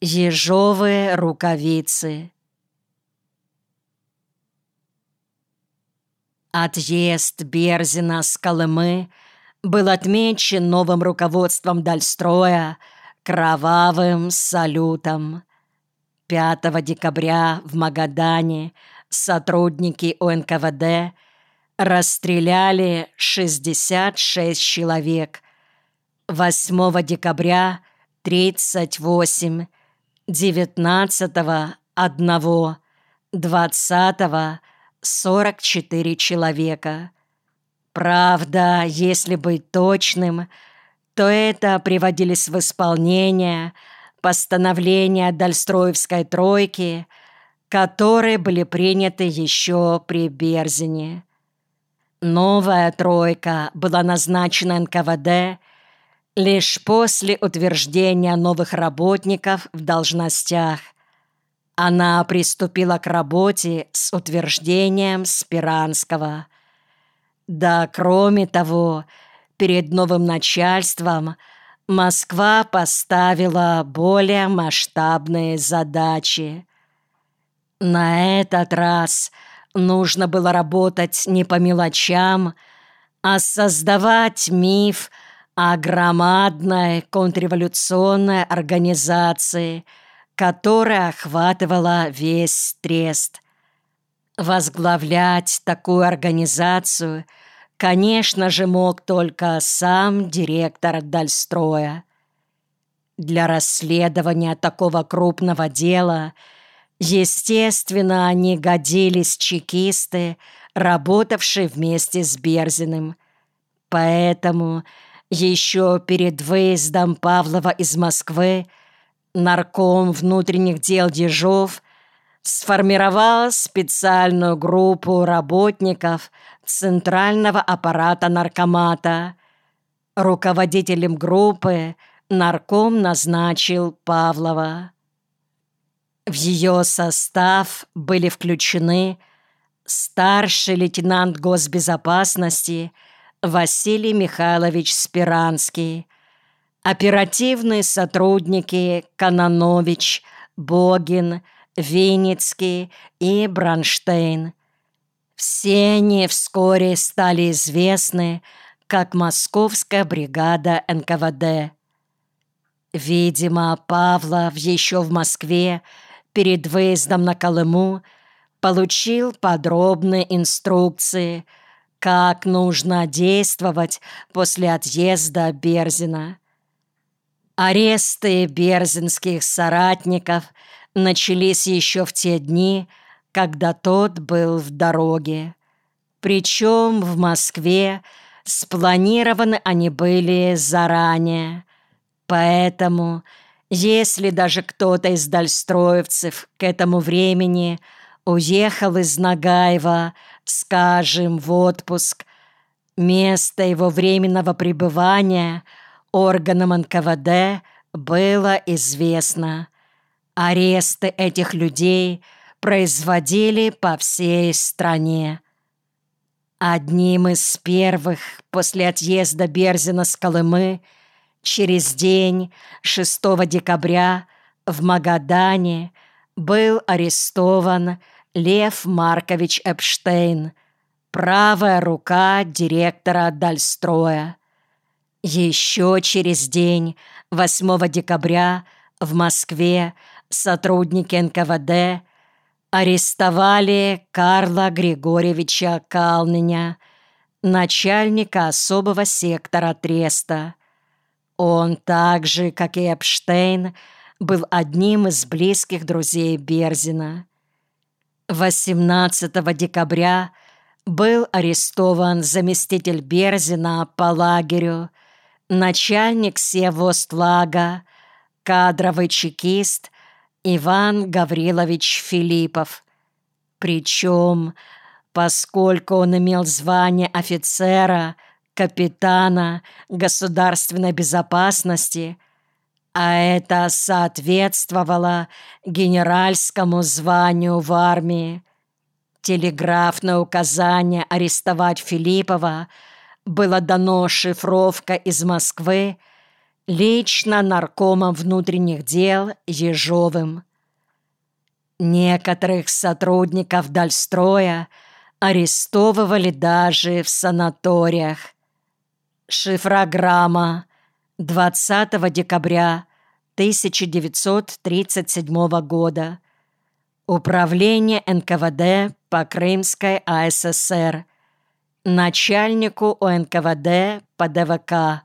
Ежовые рукавицы. Отъезд Берзина с Колымы был отмечен новым руководством Дальстроя кровавым салютом. 5 декабря в Магадане сотрудники УНКВД расстреляли 66 человек. 8 декабря 38 девятнадцатого — одного, двадцатого — сорок четыре человека. Правда, если быть точным, то это приводились в исполнение постановления Дальстроевской тройки, которые были приняты еще при Берзине. Новая тройка была назначена НКВД Лишь после утверждения новых работников в должностях она приступила к работе с утверждением Спиранского. Да, кроме того, перед новым начальством Москва поставила более масштабные задачи. На этот раз нужно было работать не по мелочам, а создавать миф – о громадной контрреволюционной организации, которая охватывала весь трест. Возглавлять такую организацию, конечно же, мог только сам директор Дальстроя. Для расследования такого крупного дела, естественно, не годились чекисты, работавшие вместе с Берзиным. Поэтому еще перед выездом Павлова из Москвы нарком внутренних дел Ежов сформировал специальную группу работников Центрального аппарата наркомата. Руководителем группы нарком назначил Павлова. В ее состав были включены старший лейтенант госбезопасности – Василий Михайлович Спиранский, оперативные сотрудники Кананович, Богин, Винницкий и Бронштейн. Все они вскоре стали известны как Московская бригада НКВД. Видимо, Павлов еще в Москве перед выездом на Колыму получил подробные инструкции – как нужно действовать после отъезда Берзина. Аресты берзинских соратников начались еще в те дни, когда тот был в дороге. Причем в Москве спланированы они были заранее. Поэтому, если даже кто-то из дальстроевцев к этому времени уехал из Нагаева скажем, в отпуск, место его временного пребывания органам НКВД было известно. Аресты этих людей производили по всей стране. Одним из первых после отъезда Берзина с Колымы через день 6 декабря в Магадане был арестован Лев Маркович Эпштейн, правая рука директора Дальстроя. Еще через день, 8 декабря, в Москве сотрудники НКВД арестовали Карла Григорьевича Калныня, начальника особого сектора Треста. Он так же, как и Эпштейн, был одним из близких друзей Берзина. 18 декабря был арестован заместитель Берзина по лагерю, начальник Севостлага, кадровый чекист Иван Гаврилович Филиппов. Причем, поскольку он имел звание офицера, капитана государственной безопасности – а это соответствовало генеральскому званию в армии. Телеграфное указание арестовать Филиппова было дано шифровка из Москвы Лично наркомом внутренних дел Ежовым. Некоторых сотрудников Дальстроя арестовывали даже в санаториях. Шифрограмма 20 декабря 1937 года. Управление НКВД по Крымской АССР. Начальнику ОНКВД по ДВК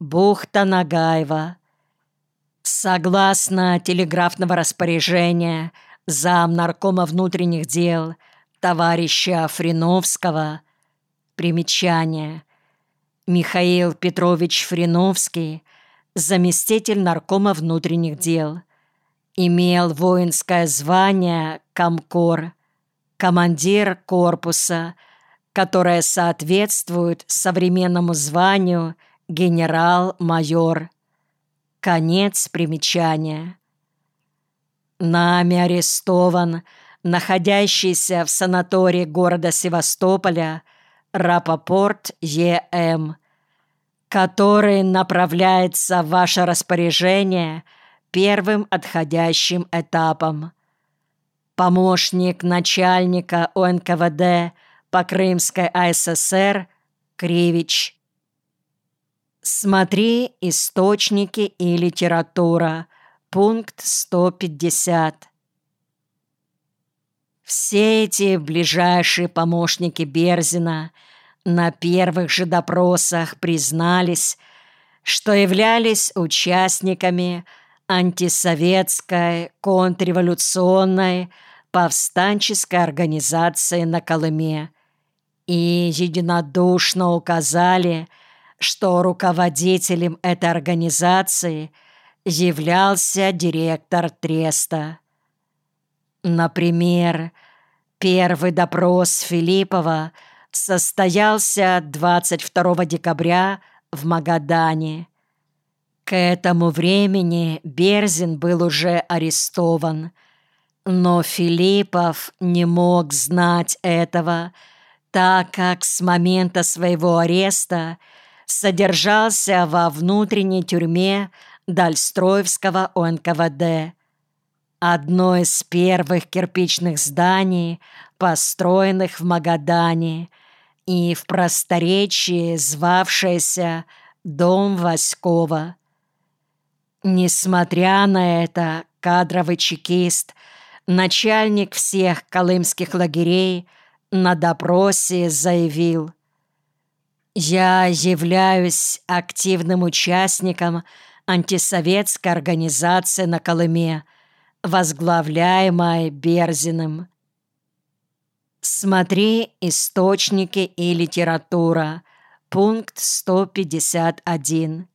Бухта Нагаева. Согласно телеграфного распоряжения зам наркома внутренних дел товарища Фриновского, примечание, Михаил Петрович Фриновский, заместитель наркома внутренних дел, имел воинское звание комкор, командир корпуса, которое соответствует современному званию генерал-майор. Конец примечания. Нами арестован находящийся в санатории города Севастополя Рапопорт Е.М., который направляется в ваше распоряжение первым отходящим этапом. Помощник начальника ОНКВД по Крымской АССР Кривич. Смотри источники и литература. Пункт 150. Все эти ближайшие помощники Берзина на первых же допросах признались, что являлись участниками антисоветской, контрреволюционной, повстанческой организации на Колыме и единодушно указали, что руководителем этой организации являлся директор Треста. Например, первый допрос Филиппова состоялся 22 декабря в Магадане. К этому времени Берзин был уже арестован, но Филиппов не мог знать этого, так как с момента своего ареста содержался во внутренней тюрьме Дальстроевского ОНКВД, одно из первых кирпичных зданий, построенных в Магадане, и в просторечии звавшееся «Дом Васькова». Несмотря на это, кадровый чекист, начальник всех колымских лагерей, на допросе заявил «Я являюсь активным участником антисоветской организации на Колыме, возглавляемой Берзиным. Смотри источники и литература. Пункт 151.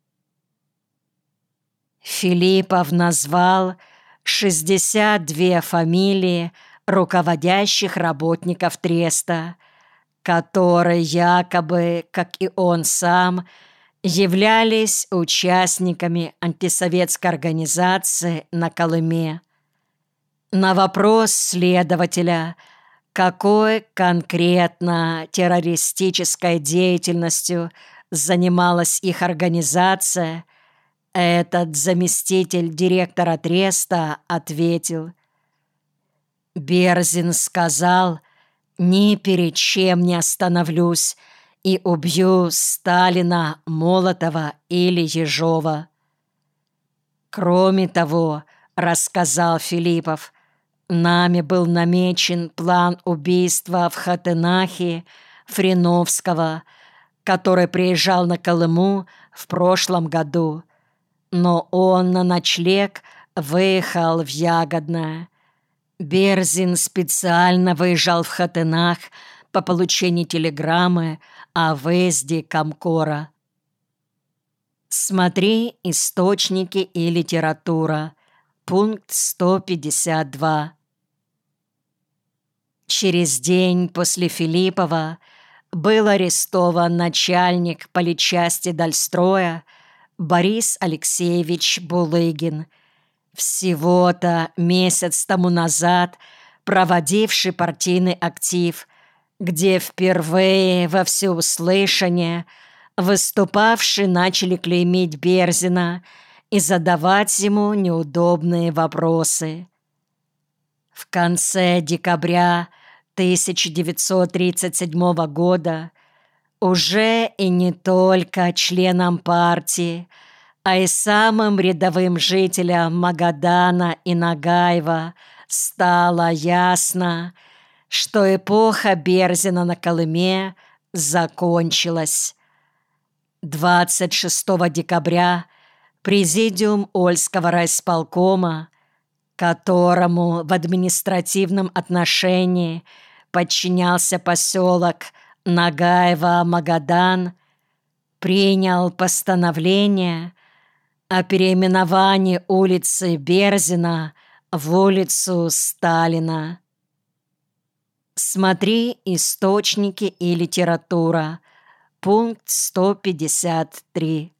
Филиппов назвал 62 фамилии руководящих работников Треста, которые якобы, как и он сам, являлись участниками антисоветской организации на Колыме. На вопрос следователя, какой конкретно террористической деятельностью занималась их организация, этот заместитель директора Треста ответил. Берзин сказал, «Ни перед чем не остановлюсь и убью Сталина, Молотова или Ежова». Кроме того, рассказал Филиппов, Нами был намечен план убийства в Хатынахе Фриновского, который приезжал на Колыму в прошлом году. Но он на ночлег выехал в Ягодное. Берзин специально выезжал в Хатынах по получению телеграммы о выезде Комкора. Смотри источники и литература. Пункт 152. Через день после Филиппова был арестован начальник политчасти Дальстроя Борис Алексеевич Булыгин, всего-то месяц тому назад проводивший партийный актив, где впервые во всеуслышание Выступавшие начали клеймить Берзина и задавать ему неудобные вопросы. В конце декабря 1937 года уже и не только членам партии, а и самым рядовым жителям Магадана и Нагаева стало ясно, что эпоха Берзина на Колыме закончилась. 26 декабря Президиум Ольского райсполкома, которому в административном отношении подчинялся поселок Нагаева-Магадан, принял постановление о переименовании улицы Берзина в улицу Сталина. Смотри источники и литература. Пункт 153.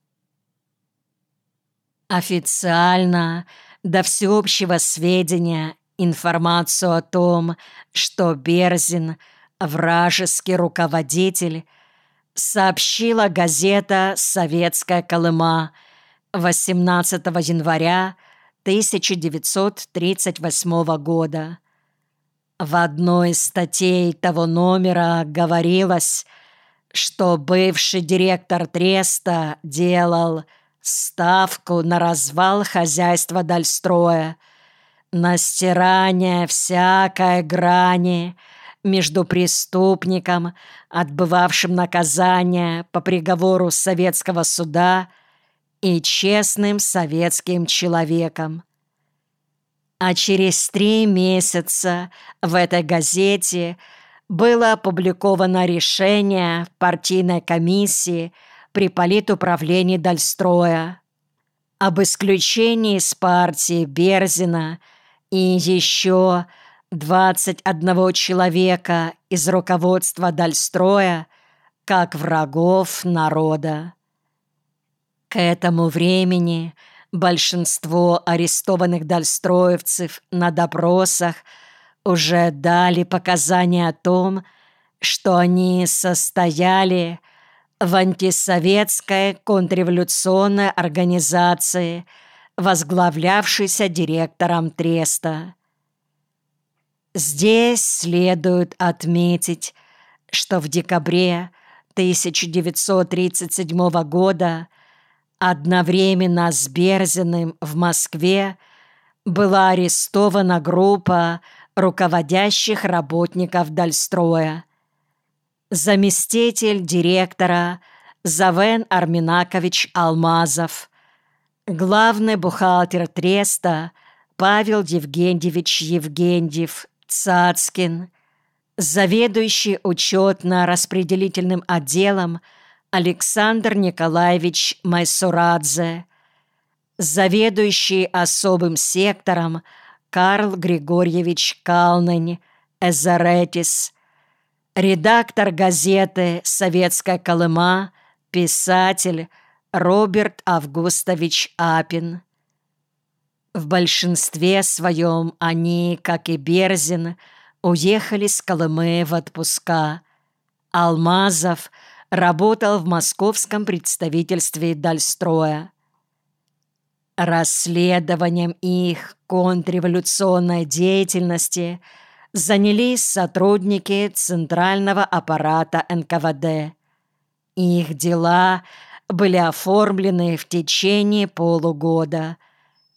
Официально до всеобщего сведения информацию о том, что Берзин – вражеский руководитель, сообщила газета «Советская Колыма» 18 января 1938 года. В одной из статей того номера говорилось, что бывший директор Треста делал ставку на развал хозяйства Дальстроя, на стирание всякой грани между преступником, отбывавшим наказание по приговору советского суда, и честным советским человеком. А через три месяца в этой газете было опубликовано решение партийной комиссии при политуправлении Дальстроя об исключении из партии Берзина и еще 21 человека из руководства Дальстроя как врагов народа. К этому времени большинство арестованных дальстроевцев на допросах уже дали показания о том, что они состояли в антисоветской контрреволюционной организации, возглавлявшейся директором Треста. Здесь следует отметить, что в декабре 1937 года Одновременно с Берзиным в Москве была арестована группа руководящих работников Дальстроя. Заместитель директора Завен Арминакович Алмазов, главный бухгалтер Треста Павел Евгеньевич Евгеньев Цацкин, заведующий учетно-распределительным отделом – Александр Николаевич Майсурадзе, заведующий особым сектором Карл Григорьевич Калнень, Эзаретис, редактор газеты «Советская Колыма», писатель Роберт Августович Апин. В большинстве своем они, как и Берзин, уехали с Колымы в отпуска. Алмазов – работал в московском представительстве Дальстроя. Расследованием их контрреволюционной деятельности занялись сотрудники Центрального аппарата НКВД. Их дела были оформлены в течение полугода,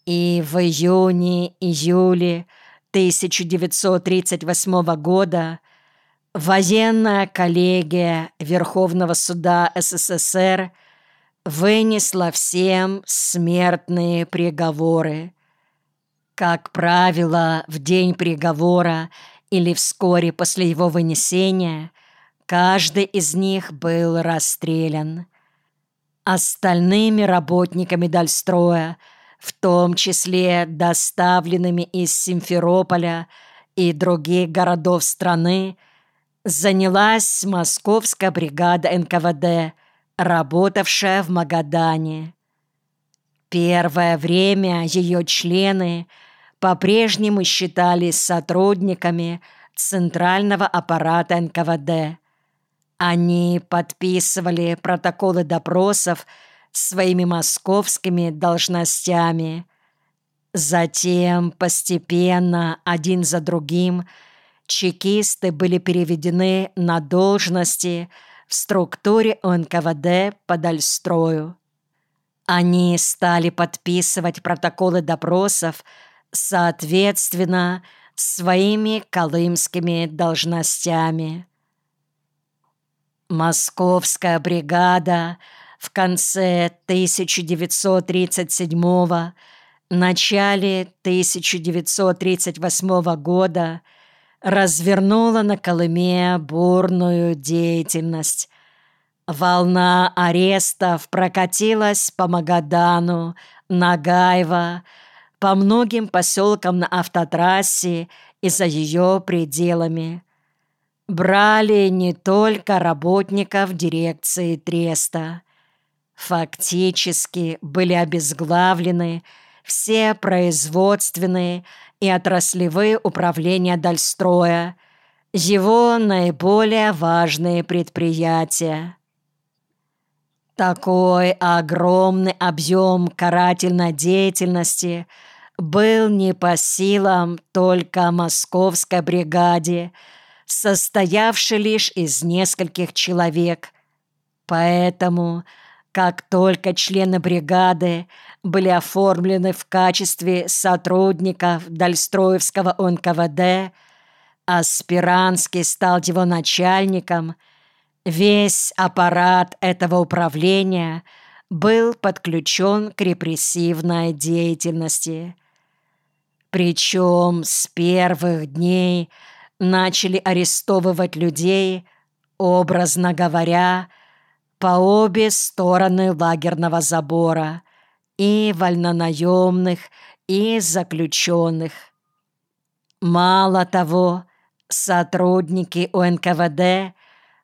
и в июне-июле 1938 года – Военная коллегия Верховного суда СССР вынесла всем смертные приговоры. Как правило, в день приговора или вскоре после его вынесения каждый из них был расстрелян. Остальными работниками Дальстроя, в том числе доставленными из Симферополя и других городов страны, занялась московская бригада НКВД, работавшая в Магадане. Первое время ее члены по-прежнему считались сотрудниками центрального аппарата НКВД, Они подписывали протоколы допросов своими московскими должностями. Затем постепенно, один за другим, чекисты были переведены на должности в структуре НКВД по Дальстрою. Они стали подписывать протоколы допросов соответственно своими колымскими должностями. Московская бригада в конце 1937 начале 1938 года развернула на Колыме бурную деятельность. Волна арестов прокатилась по Магадану, Нагаево, по многим поселкам на автотрассе и за ее пределами. Брали не только работников дирекции Треста. Фактически были обезглавлены все производственные и отраслевые управления Дальстроя, его наиболее важные предприятия. Такой огромный объем карательной деятельности был не по силам только московской бригаде, состоявшей лишь из нескольких человек. Поэтому, как только члены бригады были оформлены в качестве сотрудников Дальстроевского НКВД, а Спиранский стал его начальником, весь аппарат этого управления был подключен к репрессивной деятельности. Причем с первых дней начали арестовывать людей, образно говоря, по обе стороны лагерного забора – и вольнонаемных, и заключенных. Мало того, сотрудники УНКВД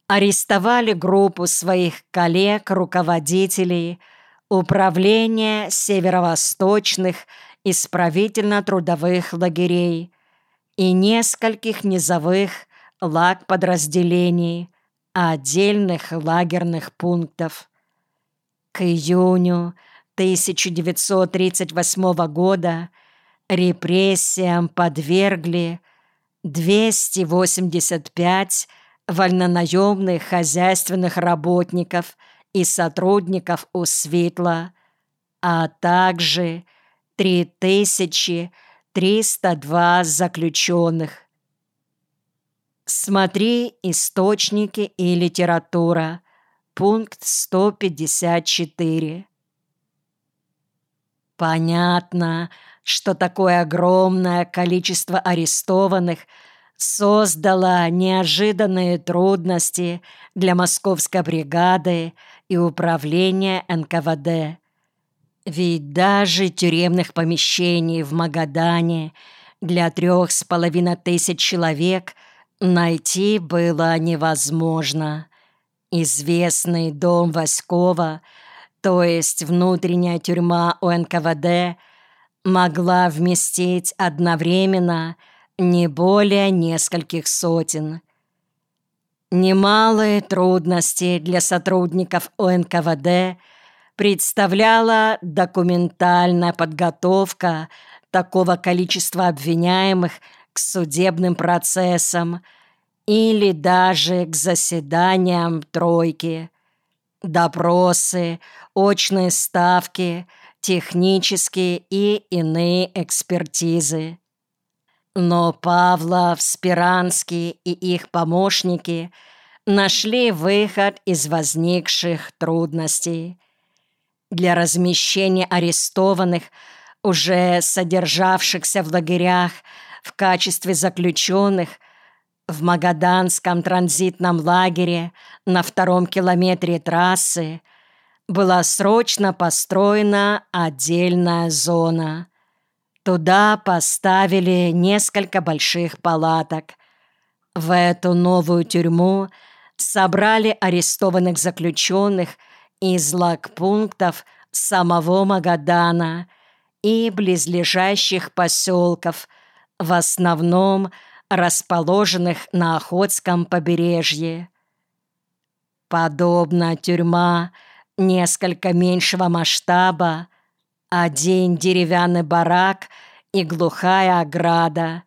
арестовали группу своих коллег-руководителей Управления северо-восточных исправительно-трудовых лагерей и нескольких низовых лагподразделений, отдельных лагерных пунктов. К июню 1938 года репрессиям подвергли 285 вольнонаемных хозяйственных работников и сотрудников у Светла, а также 3302 заключенных. Смотри источники и литература. Пункт 154. Понятно, что такое огромное количество арестованных создало неожиданные трудности для московской бригады и управления НКВД. Ведь даже тюремных помещений в Магадане для трех с половиной тысяч человек найти было невозможно. Известный дом Васькова – то есть внутренняя тюрьма у НКВД, могла вместить одновременно не более нескольких сотен. Немалые трудности для сотрудников ОНКВД представляла документальная подготовка такого количества обвиняемых к судебным процессам или даже к заседаниям тройки. Допросы, очные ставки, технические и иные экспертизы. Но Павлов, Спиранский и их помощники нашли выход из возникших трудностей. Для размещения арестованных, уже содержавшихся в лагерях в качестве заключенных – в Магаданском транзитном лагере на втором километре трассы была срочно построена отдельная зона. Туда поставили несколько больших палаток. В эту новую тюрьму собрали арестованных заключенных из лагпунктов самого Магадана и близлежащих поселков, в основном – расположенных на Охотском побережье. Подобно тюрьма несколько меньшего масштаба, один деревянный барак и глухая ограда,